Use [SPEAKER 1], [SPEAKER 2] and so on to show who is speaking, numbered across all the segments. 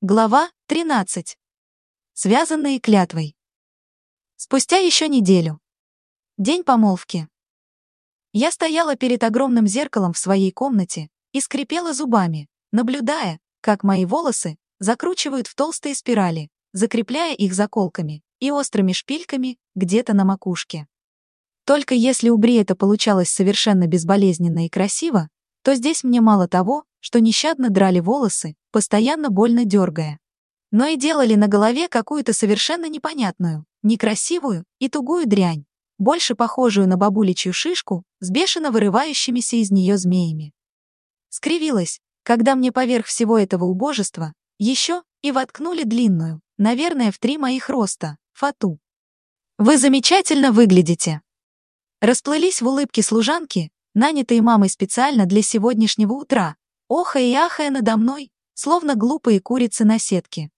[SPEAKER 1] Глава 13. Связанные клятвой. Спустя еще неделю. День помолвки. Я стояла перед огромным зеркалом в своей комнате и скрипела зубами, наблюдая, как мои волосы закручивают в толстые спирали, закрепляя их заколками и острыми шпильками где-то на макушке. Только если у Бри это получалось совершенно безболезненно и красиво, то здесь мне мало того, что нещадно драли волосы, постоянно больно дергая. Но и делали на голове какую-то совершенно непонятную, некрасивую и тугую дрянь, больше похожую на бабуличью шишку с бешено вырывающимися из нее змеями. Скривилась, когда мне поверх всего этого убожества еще и воткнули длинную, наверное, в три моих роста, фату. «Вы замечательно выглядите!» Расплылись в улыбке служанки, нанятые мамой специально для сегодняшнего утра, охая и ахая надо мной, словно глупые курицы на сетке.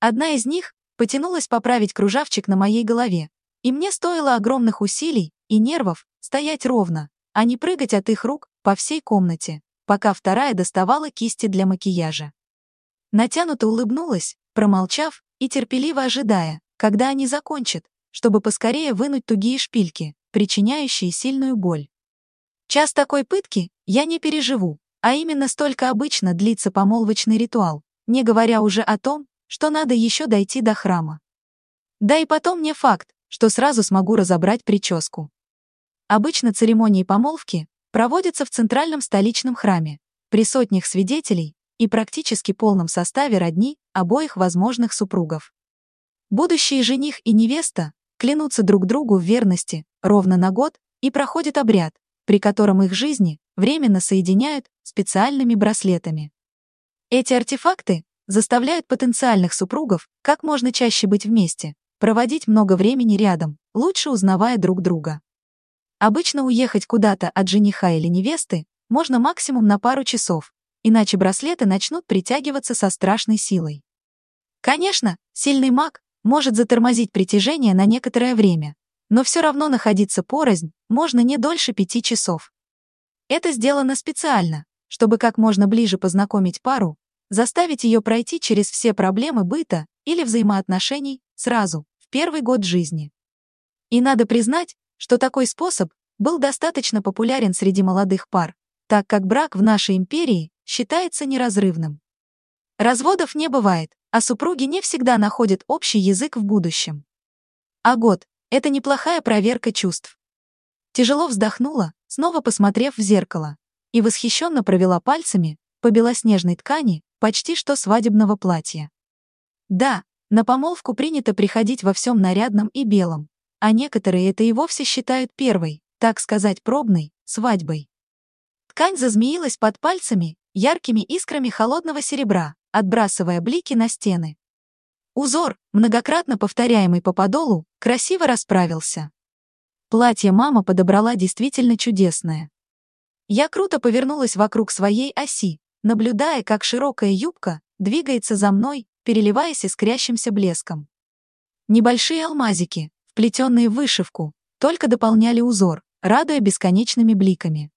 [SPEAKER 1] Одна из них потянулась поправить кружавчик на моей голове, и мне стоило огромных усилий и нервов стоять ровно, а не прыгать от их рук по всей комнате, пока вторая доставала кисти для макияжа. Натянуто улыбнулась, промолчав и терпеливо ожидая, когда они закончат, чтобы поскорее вынуть тугие шпильки, причиняющие сильную боль. Час такой пытки я не переживу, а именно столько обычно длится помолвочный ритуал, не говоря уже о том, что надо еще дойти до храма. Да и потом не факт, что сразу смогу разобрать прическу. Обычно церемонии помолвки проводятся в центральном столичном храме, при сотнях свидетелей и практически полном составе родни обоих возможных супругов. Будущий жених и невеста клянутся друг другу в верности ровно на год и проходят обряд, при котором их жизни временно соединяют специальными браслетами. Эти артефакты заставляют потенциальных супругов как можно чаще быть вместе, проводить много времени рядом, лучше узнавая друг друга. Обычно уехать куда-то от жениха или невесты можно максимум на пару часов, иначе браслеты начнут притягиваться со страшной силой. Конечно, сильный маг может затормозить притяжение на некоторое время, но все равно находиться порознь можно не дольше пяти часов. Это сделано специально, чтобы как можно ближе познакомить пару, заставить ее пройти через все проблемы быта или взаимоотношений сразу, в первый год жизни. И надо признать, что такой способ был достаточно популярен среди молодых пар, так как брак в нашей империи считается неразрывным. Разводов не бывает, а супруги не всегда находят общий язык в будущем. А год — это неплохая проверка чувств. Тяжело вздохнула, снова посмотрев в зеркало, и восхищенно провела пальцами по белоснежной ткани почти что свадебного платья. Да, на помолвку принято приходить во всем нарядном и белом, а некоторые это и вовсе считают первой, так сказать, пробной, свадьбой. Ткань зазмеилась под пальцами яркими искрами холодного серебра, отбрасывая блики на стены. Узор, многократно повторяемый по подолу, красиво расправился. Платье мама подобрала действительно чудесное. Я круто повернулась вокруг своей оси, наблюдая, как широкая юбка двигается за мной, переливаясь искрящимся блеском. Небольшие алмазики, вплетенные в вышивку, только дополняли узор, радуя бесконечными бликами.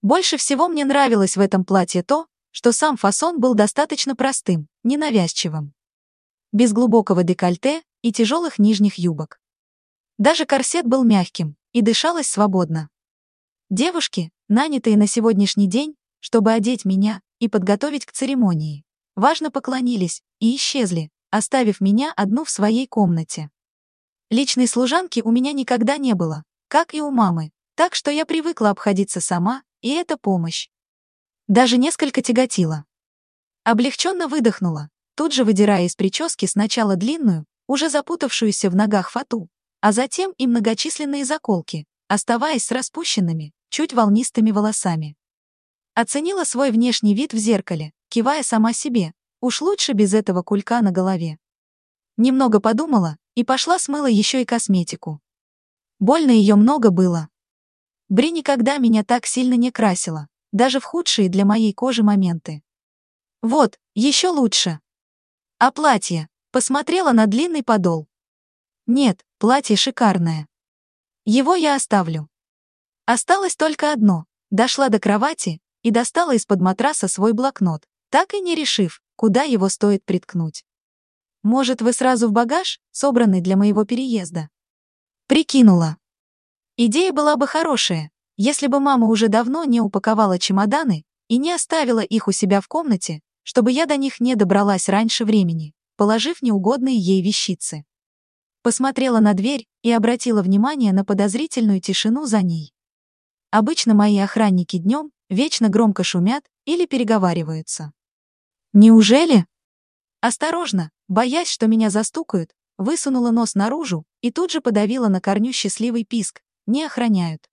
[SPEAKER 1] Больше всего мне нравилось в этом платье то, что сам фасон был достаточно простым, ненавязчивым. Без глубокого декольте и тяжелых нижних юбок. Даже корсет был мягким, и дышалось свободно. Девушки, нанятые на сегодняшний день, чтобы одеть меня и подготовить к церемонии, важно поклонились и исчезли, оставив меня одну в своей комнате. Личной служанки у меня никогда не было, как и у мамы, так что я привыкла обходиться сама, и это помощь. Даже несколько тяготила. Облегченно выдохнула, тут же выдирая из прически сначала длинную, уже запутавшуюся в ногах фату, а затем и многочисленные заколки, оставаясь с распущенными, чуть волнистыми волосами. Оценила свой внешний вид в зеркале, кивая сама себе, уж лучше без этого кулька на голове. Немного подумала и пошла смыла еще и косметику. Больно ее много было. Бри никогда меня так сильно не красила, даже в худшие для моей кожи моменты. Вот, еще лучше. А платье? Посмотрела на длинный подол, нет, платье шикарное. Его я оставлю. Осталось только одно. Дошла до кровати и достала из-под матраса свой блокнот, так и не решив, куда его стоит приткнуть. Может, вы сразу в багаж, собранный для моего переезда? Прикинула. Идея была бы хорошая, если бы мама уже давно не упаковала чемоданы и не оставила их у себя в комнате, чтобы я до них не добралась раньше времени, положив неугодные ей вещицы. Посмотрела на дверь и обратила внимание на подозрительную тишину за ней. Обычно мои охранники днем вечно громко шумят или переговариваются. Неужели? Осторожно, боясь, что меня застукают, высунула нос наружу и тут же подавила на корню счастливый писк, не охраняют.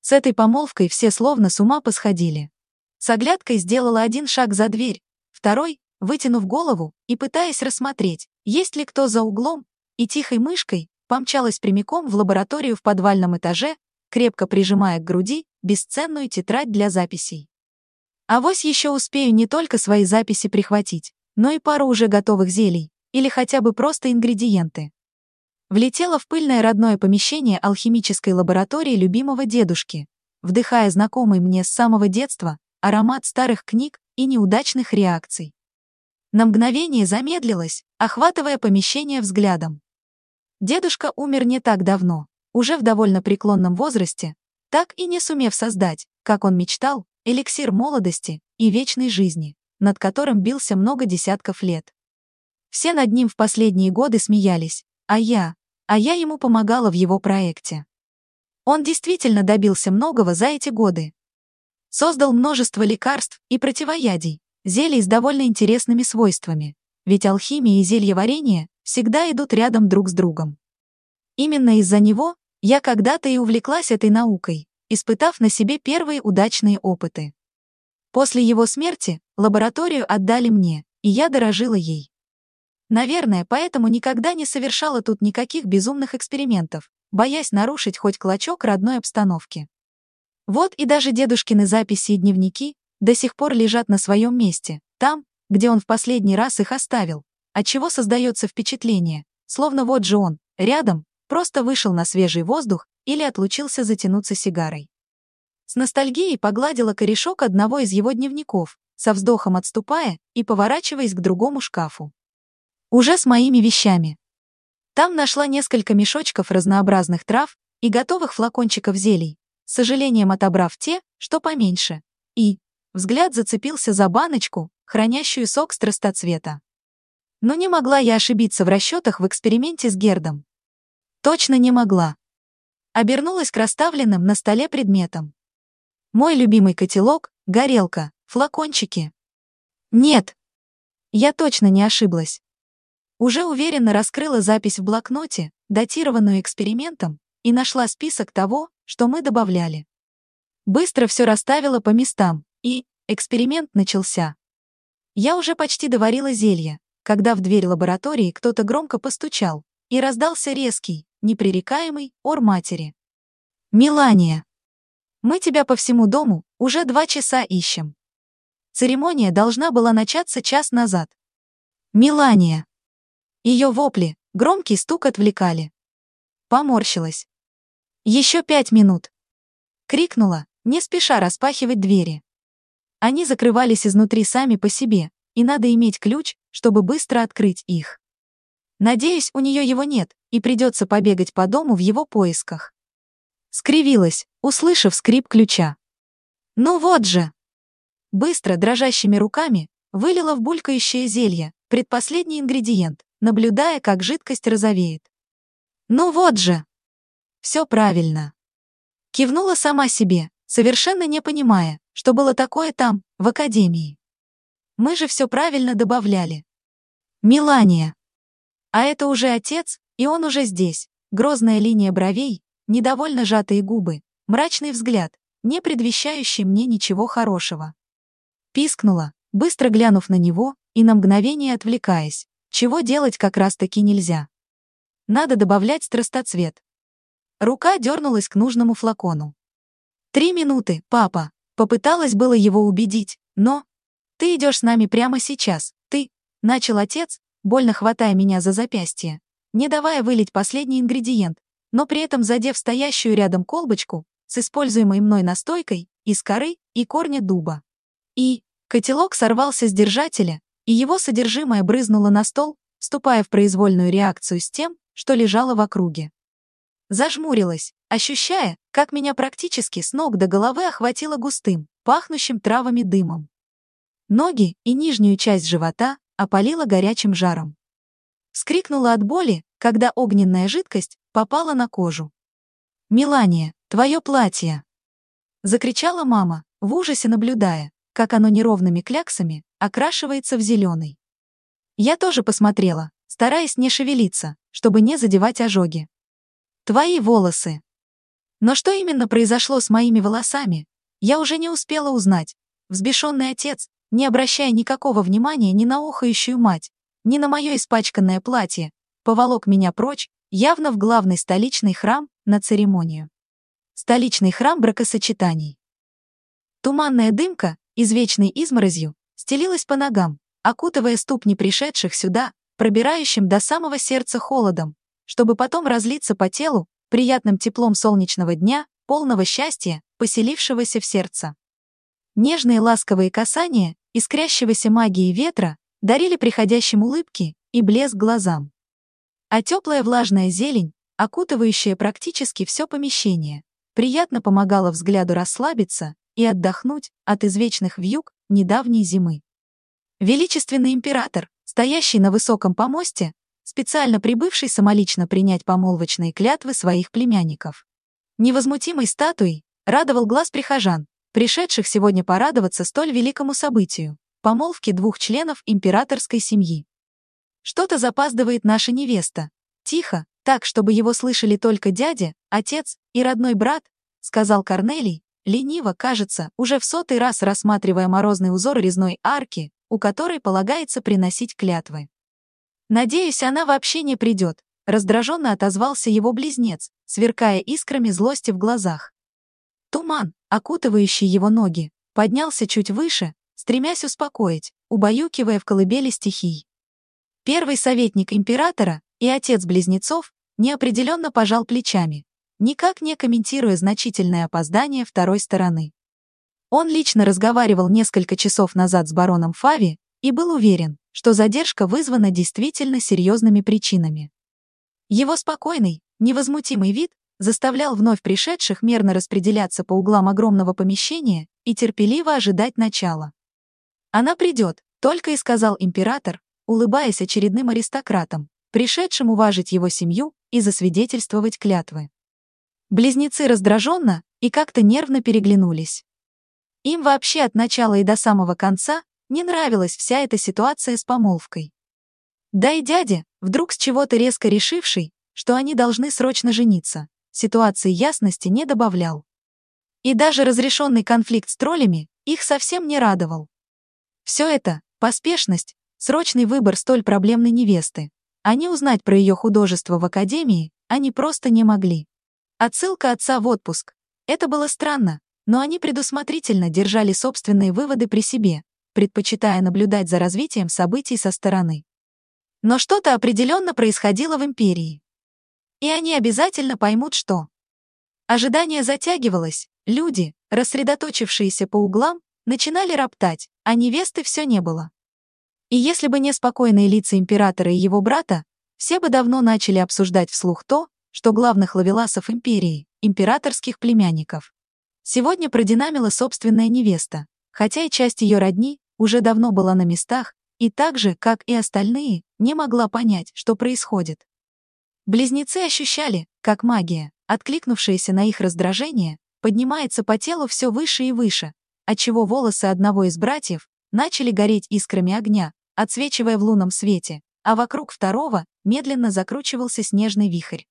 [SPEAKER 1] С этой помолвкой все словно с ума посходили. С оглядкой сделала один шаг за дверь, второй, вытянув голову и пытаясь рассмотреть, есть ли кто за углом, и тихой мышкой помчалась прямиком в лабораторию в подвальном этаже, крепко прижимая к груди бесценную тетрадь для записей. А вось еще успею не только свои записи прихватить, но и пару уже готовых зелий, или хотя бы просто ингредиенты влетела в пыльное родное помещение алхимической лаборатории любимого дедушки, вдыхая знакомый мне с самого детства аромат старых книг и неудачных реакций. На мгновение замедлилась, охватывая помещение взглядом. Дедушка умер не так давно, уже в довольно преклонном возрасте, так и не сумев создать, как он мечтал, эликсир молодости и вечной жизни, над которым бился много десятков лет. Все над ним в последние годы смеялись, а я, а я ему помогала в его проекте. Он действительно добился многого за эти годы. Создал множество лекарств и противоядий, зелий с довольно интересными свойствами, ведь алхимия и зельеварение всегда идут рядом друг с другом. Именно из-за него я когда-то и увлеклась этой наукой, испытав на себе первые удачные опыты. После его смерти лабораторию отдали мне, и я дорожила ей. Наверное, поэтому никогда не совершала тут никаких безумных экспериментов, боясь нарушить хоть клочок родной обстановки. Вот и даже дедушкины записи и дневники до сих пор лежат на своем месте, там, где он в последний раз их оставил, отчего создается впечатление, словно вот же он, рядом, просто вышел на свежий воздух или отлучился затянуться сигарой. С ностальгией погладила корешок одного из его дневников, со вздохом отступая и поворачиваясь к другому шкафу. Уже с моими вещами. Там нашла несколько мешочков разнообразных трав и готовых флакончиков зелий, с сожалением отобрав те, что поменьше. И взгляд зацепился за баночку, хранящую сок страстоцвета. Но не могла я ошибиться в расчетах в эксперименте с Гердом. Точно не могла. Обернулась к расставленным на столе предметам. Мой любимый котелок, горелка, флакончики. Нет. Я точно не ошиблась. Уже уверенно раскрыла запись в блокноте, датированную экспериментом, и нашла список того, что мы добавляли. Быстро все расставила по местам, и эксперимент начался. Я уже почти доварила зелье, когда в дверь лаборатории кто-то громко постучал, и раздался резкий, непререкаемый ор матери. «Милания! Мы тебя по всему дому уже два часа ищем. Церемония должна была начаться час назад. Милания!» Ее вопли, громкий стук отвлекали. Поморщилась. Еще пять минут. Крикнула, не спеша распахивать двери. Они закрывались изнутри сами по себе, и надо иметь ключ, чтобы быстро открыть их. Надеюсь, у нее его нет, и придется побегать по дому в его поисках. Скривилась, услышав скрип ключа. Ну вот же! Быстро, дрожащими руками, вылила в булькающее зелье, предпоследний ингредиент, наблюдая, как жидкость розовеет. «Ну вот же!» «Все правильно!» Кивнула сама себе, совершенно не понимая, что было такое там, в академии. Мы же все правильно добавляли. Милания. А это уже отец, и он уже здесь. Грозная линия бровей, недовольно сжатые губы, мрачный взгляд, не предвещающий мне ничего хорошего. Пискнула, быстро глянув на него и на мгновение отвлекаясь, чего делать как раз-таки нельзя. Надо добавлять страстоцвет. Рука дернулась к нужному флакону. «Три минуты, папа!» Попыталась было его убедить, но... «Ты идешь с нами прямо сейчас, ты...» Начал отец, больно хватая меня за запястье, не давая вылить последний ингредиент, но при этом задев стоящую рядом колбочку с используемой мной настойкой из коры и корня дуба. И котелок сорвался с держателя, и его содержимое брызнуло на стол, вступая в произвольную реакцию с тем, что лежало в округе. Зажмурилась, ощущая, как меня практически с ног до головы охватило густым, пахнущим травами дымом. Ноги и нижнюю часть живота опалило горячим жаром. Скрикнула от боли, когда огненная жидкость попала на кожу. «Мелания, твое платье!» Закричала мама, в ужасе наблюдая, как оно неровными кляксами окрашивается в зеленый. Я тоже посмотрела, стараясь не шевелиться, чтобы не задевать ожоги. Твои волосы. Но что именно произошло с моими волосами, я уже не успела узнать. Взбешенный отец, не обращая никакого внимания ни на охающую мать, ни на мое испачканное платье, поволок меня прочь, явно в главный столичный храм на церемонию. Столичный храм бракосочетаний. Туманная дымка, извечной изморозью, стелилась по ногам, окутывая ступни пришедших сюда, пробирающим до самого сердца холодом, чтобы потом разлиться по телу приятным теплом солнечного дня, полного счастья, поселившегося в сердце. Нежные ласковые касания, искрящегося магии ветра, дарили приходящим улыбки и блеск глазам. А теплая влажная зелень, окутывающая практически все помещение, приятно помогала взгляду расслабиться и отдохнуть от извечных вьюг недавней зимы. Величественный император, стоящий на высоком помосте, специально прибывший самолично принять помолвочные клятвы своих племянников. Невозмутимой статуей радовал глаз прихожан, пришедших сегодня порадоваться столь великому событию — помолвке двух членов императорской семьи. Что-то запаздывает наша невеста. Тихо, так, чтобы его слышали только дядя, отец и родной брат, сказал Корнелий, лениво, кажется, уже в сотый раз рассматривая морозный узор резной арки, у которой полагается приносить клятвы. «Надеюсь, она вообще не придет», — раздраженно отозвался его близнец, сверкая искрами злости в глазах. Туман, окутывающий его ноги, поднялся чуть выше, стремясь успокоить, убаюкивая в колыбели стихий. Первый советник императора и отец близнецов неопределенно пожал плечами, никак не комментируя значительное опоздание второй стороны. Он лично разговаривал несколько часов назад с бароном Фави и был уверен, что задержка вызвана действительно серьезными причинами. Его спокойный, невозмутимый вид заставлял вновь пришедших мерно распределяться по углам огромного помещения и терпеливо ожидать начала. «Она придет», — только и сказал император, улыбаясь очередным аристократам, пришедшим уважить его семью и засвидетельствовать клятвы. Близнецы раздраженно и как-то нервно переглянулись. Им вообще от начала и до самого конца не нравилась вся эта ситуация с помолвкой. Да и дядя, вдруг с чего-то резко решивший, что они должны срочно жениться, ситуации ясности не добавлял. И даже разрешенный конфликт с троллями их совсем не радовал. Все это, поспешность, срочный выбор столь проблемной невесты, они узнать про ее художество в академии, они просто не могли. Отсылка отца в отпуск. Это было странно, но они предусмотрительно держали собственные выводы при себе, предпочитая наблюдать за развитием событий со стороны. Но что-то определенно происходило в империи. И они обязательно поймут, что. Ожидание затягивалось, люди, рассредоточившиеся по углам, начинали роптать, а невесты все не было. И если бы не спокойные лица императора и его брата, все бы давно начали обсуждать вслух то, что главных лавеласов империи, императорских племянников. Сегодня продинамила собственная невеста, хотя и часть ее родни уже давно была на местах, и так же, как и остальные, не могла понять, что происходит. Близнецы ощущали, как магия, откликнувшаяся на их раздражение, поднимается по телу все выше и выше, отчего волосы одного из братьев начали гореть искрами огня, отсвечивая в лунном свете, а вокруг второго медленно закручивался снежный вихрь.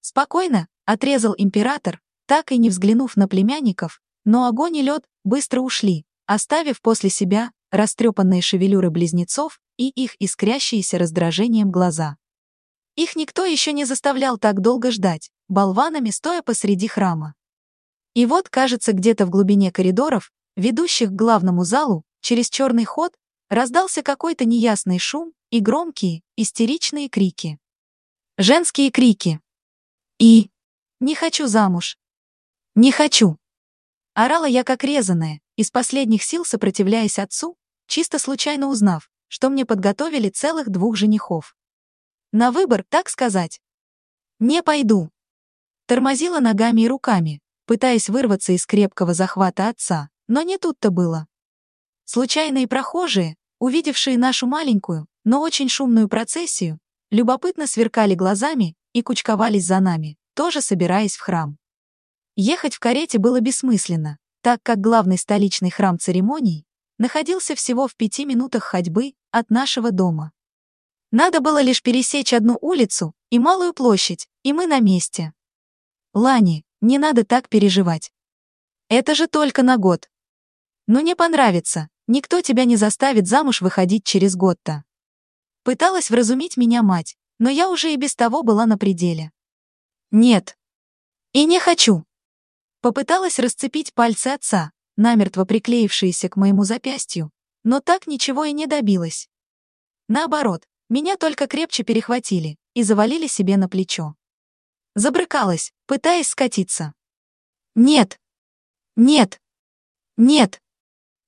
[SPEAKER 1] Спокойно, отрезал император, так и не взглянув на племянников, но огонь и лед быстро ушли, оставив после себя растрепанные шевелюры близнецов и их искрящиеся раздражением глаза. Их никто еще не заставлял так долго ждать, болванами стоя посреди храма. И вот, кажется, где-то в глубине коридоров, ведущих к главному залу, через черный ход, раздался какой-то неясный шум и громкие, истеричные крики. Женские крики. И «Не хочу замуж! Не хочу!» Орала я как резаная, из последних сил сопротивляясь отцу, чисто случайно узнав, что мне подготовили целых двух женихов. На выбор, так сказать. Не пойду. Тормозила ногами и руками, пытаясь вырваться из крепкого захвата отца, но не тут-то было. Случайные прохожие, увидевшие нашу маленькую, но очень шумную процессию, любопытно сверкали глазами и кучковались за нами, тоже собираясь в храм. Ехать в карете было бессмысленно, так как главный столичный храм церемоний находился всего в пяти минутах ходьбы от нашего дома. Надо было лишь пересечь одну улицу и малую площадь, и мы на месте. Лани, не надо так переживать. Это же только на год. Ну не понравится, никто тебя не заставит замуж выходить через год-то. Пыталась вразумить меня мать, но я уже и без того была на пределе. Нет. И не хочу. Попыталась расцепить пальцы отца, намертво приклеившиеся к моему запястью, но так ничего и не добилась. Наоборот, меня только крепче перехватили и завалили себе на плечо. Забрыкалась, пытаясь скатиться. «Нет! Нет! Нет!»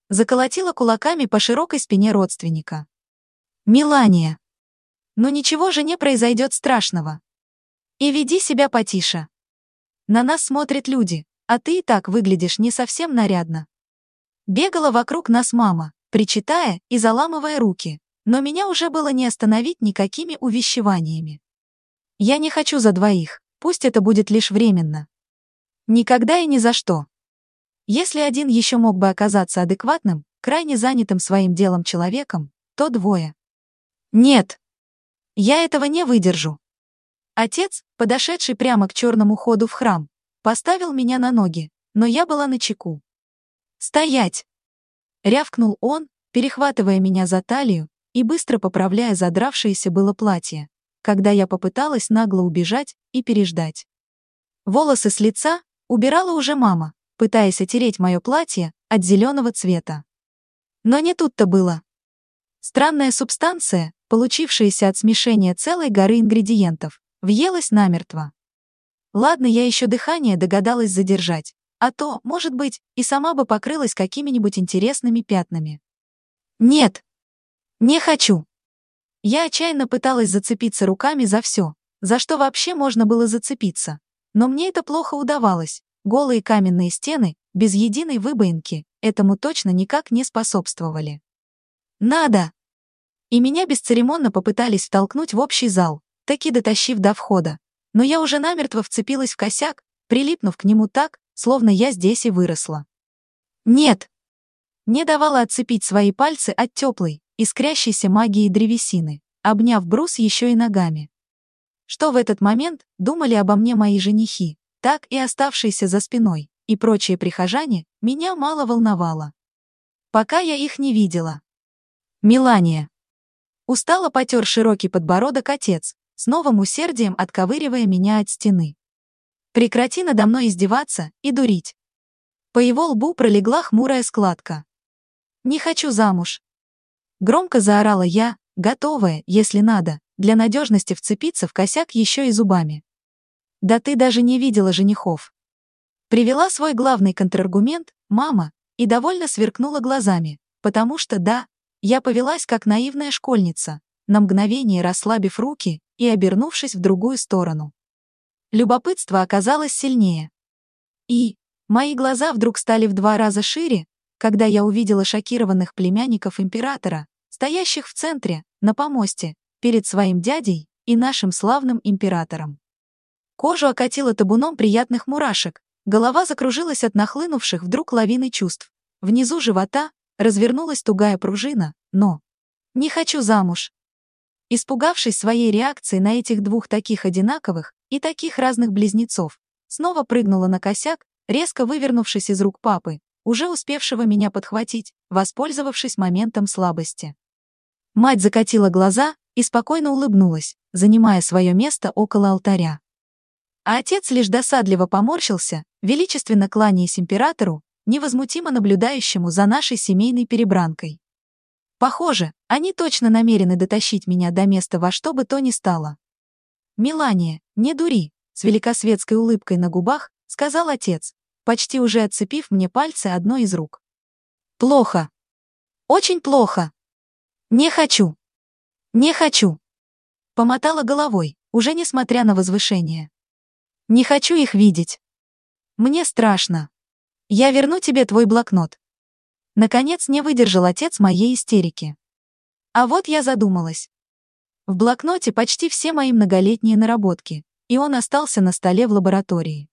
[SPEAKER 1] Заколотила кулаками по широкой спине родственника. «Милания! Но ничего же не произойдет страшного. И веди себя потише. На нас смотрят люди, а ты и так выглядишь не совсем нарядно». Бегала вокруг нас мама, причитая и заламывая руки, но меня уже было не остановить никакими увещеваниями. «Я не хочу за двоих, пусть это будет лишь временно. Никогда и ни за что. Если один еще мог бы оказаться адекватным, крайне занятым своим делом человеком, то двое. Нет. Я этого не выдержу. Отец, подошедший прямо к черному ходу в храм, поставил меня на ноги, но я была на чеку. «Стоять!» Рявкнул он, перехватывая меня за талию и быстро поправляя задравшееся было платье, когда я попыталась нагло убежать и переждать. Волосы с лица убирала уже мама, пытаясь отереть мое платье от зеленого цвета. Но не тут-то было. Странная субстанция, получившаяся от смешения целой горы ингредиентов, въелась намертво. Ладно, я еще дыхание догадалась задержать, а то, может быть, и сама бы покрылась какими-нибудь интересными пятнами. Нет, не хочу. Я отчаянно пыталась зацепиться руками за все, за что вообще можно было зацепиться. Но мне это плохо удавалось, Голые каменные стены, без единой выбоинки, этому точно никак не способствовали. «Надо!» И меня бесцеремонно попытались втолкнуть в общий зал, таки дотащив до входа. Но я уже намертво вцепилась в косяк, прилипнув к нему так, словно я здесь и выросла. «Нет!» Не давала отцепить свои пальцы от теплой, искрящейся магии древесины, обняв брус еще и ногами. Что в этот момент думали обо мне мои женихи? так и оставшиеся за спиной, и прочие прихожане, меня мало волновало. Пока я их не видела. Милания. Устало потер широкий подбородок отец, с новым усердием отковыривая меня от стены. Прекрати надо мной издеваться и дурить. По его лбу пролегла хмурая складка. «Не хочу замуж». Громко заорала я, готовая, если надо, для надежности вцепиться в косяк еще и зубами. Да ты даже не видела женихов. Привела свой главный контраргумент, мама, и довольно сверкнула глазами, потому что да, я повелась как наивная школьница, на мгновение расслабив руки и обернувшись в другую сторону. Любопытство оказалось сильнее. И мои глаза вдруг стали в два раза шире, когда я увидела шокированных племянников императора, стоящих в центре, на помосте, перед своим дядей и нашим славным императором. Кожу окатило табуном приятных мурашек, голова закружилась от нахлынувших вдруг лавины чувств. Внизу живота развернулась тугая пружина, но... Не хочу замуж. Испугавшись своей реакции на этих двух таких одинаковых и таких разных близнецов, снова прыгнула на косяк, резко вывернувшись из рук папы, уже успевшего меня подхватить, воспользовавшись моментом слабости. Мать закатила глаза и спокойно улыбнулась, занимая свое место около алтаря. А отец лишь досадливо поморщился, величественно кланяясь императору, невозмутимо наблюдающему за нашей семейной перебранкой. Похоже, они точно намерены дотащить меня до места во что бы то ни стало. «Милания, не дури», — с великосветской улыбкой на губах, сказал отец, почти уже отцепив мне пальцы одной из рук. «Плохо. Очень плохо. Не хочу. Не хочу. Помотала головой, уже несмотря на возвышение. Не хочу их видеть. Мне страшно. Я верну тебе твой блокнот. Наконец не выдержал отец моей истерики. А вот я задумалась. В блокноте почти все мои многолетние наработки, и он остался на столе в лаборатории.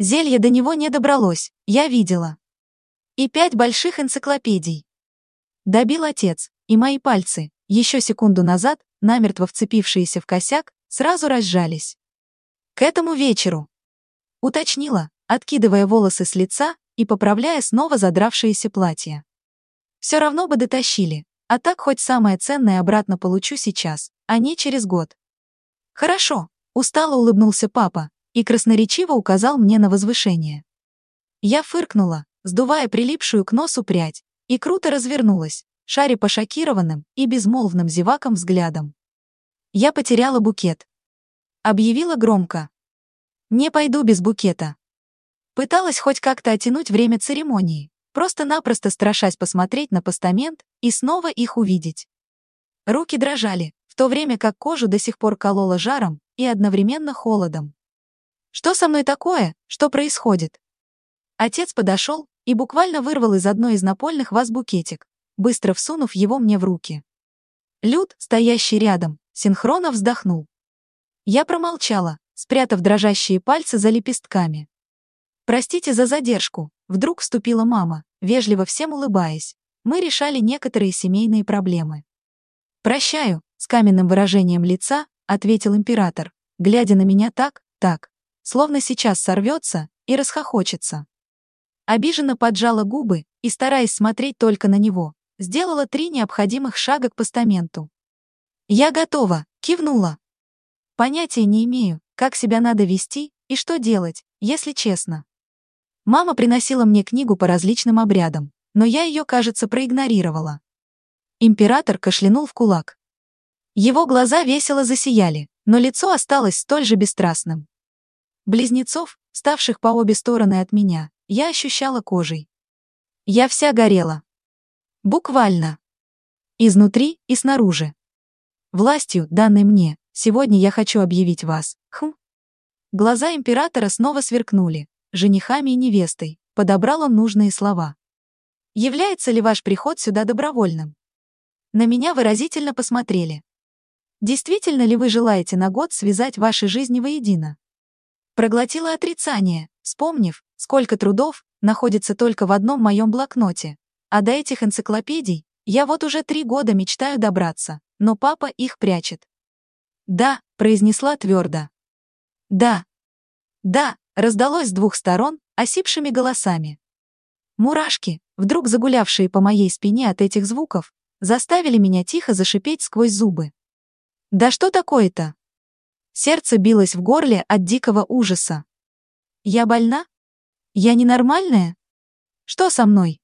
[SPEAKER 1] Зелье до него не добралось, я видела. И пять больших энциклопедий. Добил отец, и мои пальцы, еще секунду назад, намертво вцепившиеся в косяк, сразу разжались. К этому вечеру. Уточнила, откидывая волосы с лица и поправляя снова задравшееся платье. Все равно бы дотащили, а так хоть самое ценное обратно получу сейчас, а не через год. Хорошо, устало улыбнулся папа и красноречиво указал мне на возвышение. Я фыркнула, сдувая прилипшую к носу прядь, и круто развернулась, шаря по шокированным и безмолвным зевакам взглядом. Я потеряла букет. Объявила громко. Не пойду без букета. Пыталась хоть как-то оттянуть время церемонии, просто-напросто страшась посмотреть на постамент и снова их увидеть. Руки дрожали, в то время как кожу до сих пор колола жаром и одновременно холодом. Что со мной такое? Что происходит? Отец подошел и буквально вырвал из одной из напольных ваз букетик, быстро всунув его мне в руки. Люд, стоящий рядом, синхронно вздохнул. Я промолчала, спрятав дрожащие пальцы за лепестками. «Простите за задержку», — вдруг вступила мама, вежливо всем улыбаясь. Мы решали некоторые семейные проблемы. «Прощаю», — с каменным выражением лица, ответил император, глядя на меня так, так, словно сейчас сорвется и расхохочется. Обиженно поджала губы и, стараясь смотреть только на него, сделала три необходимых шага к постаменту. «Я готова», — кивнула. Понятия не имею, как себя надо вести и что делать, если честно. Мама приносила мне книгу по различным обрядам, но я ее, кажется, проигнорировала. Император кашлянул в кулак. Его глаза весело засияли, но лицо осталось столь же бесстрастным. Близнецов, ставших по обе стороны от меня, я ощущала кожей. Я вся горела. Буквально. Изнутри и снаружи. Властью, данной мне, сегодня я хочу объявить вас. Хм. Глаза императора снова сверкнули. Женихами и невестой. Подобрал он нужные слова. Является ли ваш приход сюда добровольным? На меня выразительно посмотрели. Действительно ли вы желаете на год связать ваши жизни воедино? Проглотила отрицание, вспомнив, сколько трудов находится только в одном моем блокноте. А до этих энциклопедий я вот уже три года мечтаю добраться, но папа их прячет. «Да», — произнесла твердо. «Да». «Да», — раздалось с двух сторон, осипшими голосами. Мурашки, вдруг загулявшие по моей спине от этих звуков, заставили меня тихо зашипеть сквозь зубы. «Да что такое-то?» Сердце билось в горле от дикого ужаса. «Я больна? Я ненормальная? Что со мной?»